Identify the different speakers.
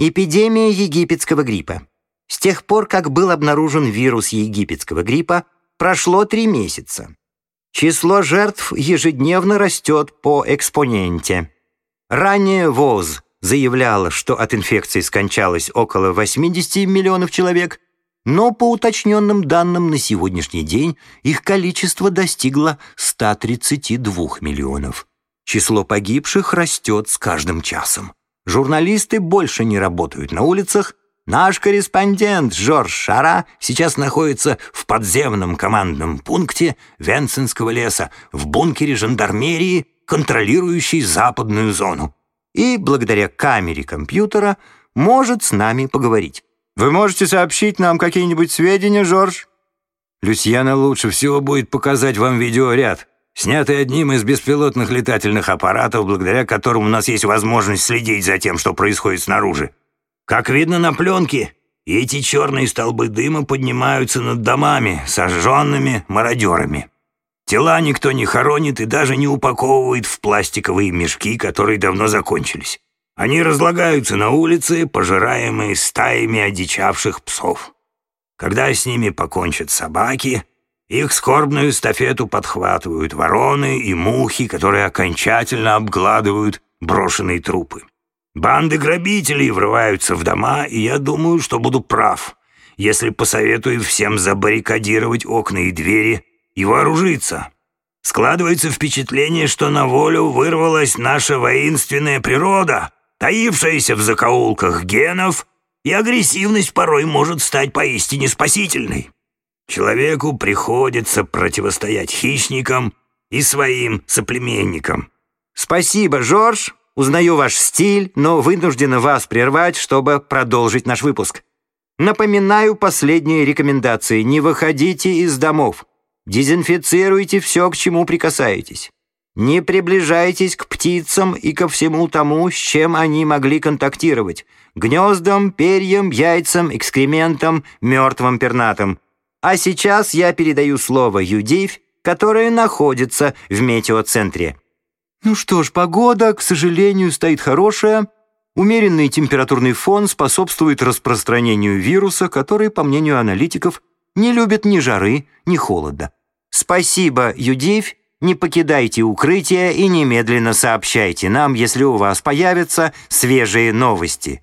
Speaker 1: Эпидемия египетского гриппа. С тех пор, как был обнаружен вирус египетского гриппа, прошло три месяца. Число жертв ежедневно растет по экспоненте. Ранее ВОЗ заявляла, что от инфекции скончалось около 80 миллионов человек, но по уточненным данным на сегодняшний день их количество достигло 132 миллионов. Число погибших растет с каждым часом. Журналисты больше не работают на улицах. Наш корреспондент Жорж Шара сейчас находится в подземном командном пункте Венцинского леса, в бункере жандармерии, контролирующей западную зону. И благодаря камере компьютера может с нами поговорить. Вы можете сообщить нам какие-нибудь сведения, Жорж?
Speaker 2: Люсьяна лучше всего будет показать вам видеоряд снятый одним из беспилотных летательных аппаратов, благодаря которым у нас есть возможность следить за тем, что происходит снаружи. Как видно на пленке, эти черные столбы дыма поднимаются над домами, сожженными мародерами. Тела никто не хоронит и даже не упаковывает в пластиковые мешки, которые давно закончились. Они разлагаются на улице, пожираемые стаями одичавших псов. Когда с ними покончат собаки, их скорбную эстафету подхватывают вороны и мухи, которые окончательно обгладывают брошенные трупы. Банды грабителей врываются в дома, и я думаю, что буду прав, если посоветую всем забаррикадировать окна и двери и вооружиться. Складывается впечатление, что на волю вырвалась наша воинственная природа, таившаяся в закоулках генов, и агрессивность порой может стать поистине спасительной. Человеку приходится противостоять хищникам и своим соплеменникам.
Speaker 1: Спасибо, Жорж. Узнаю ваш стиль, но вынуждена вас прервать, чтобы продолжить наш выпуск. Напоминаю последние рекомендации. Не выходите из домов. Дезинфицируйте все, к чему прикасаетесь. Не приближайтесь к птицам и ко всему тому, с чем они могли контактировать. Гнездам, перьям, яйцам, экскрементам, мертвым пернатым. А сейчас я передаю слово Юдивь, которая находится в метеоцентре. Ну что ж, погода, к сожалению, стоит хорошая. Умеренный температурный фон способствует распространению вируса, который, по мнению аналитиков, не любит ни жары, ни холода. Спасибо, Юдивь. Не покидайте укрытие и немедленно сообщайте нам, если у вас появятся свежие новости.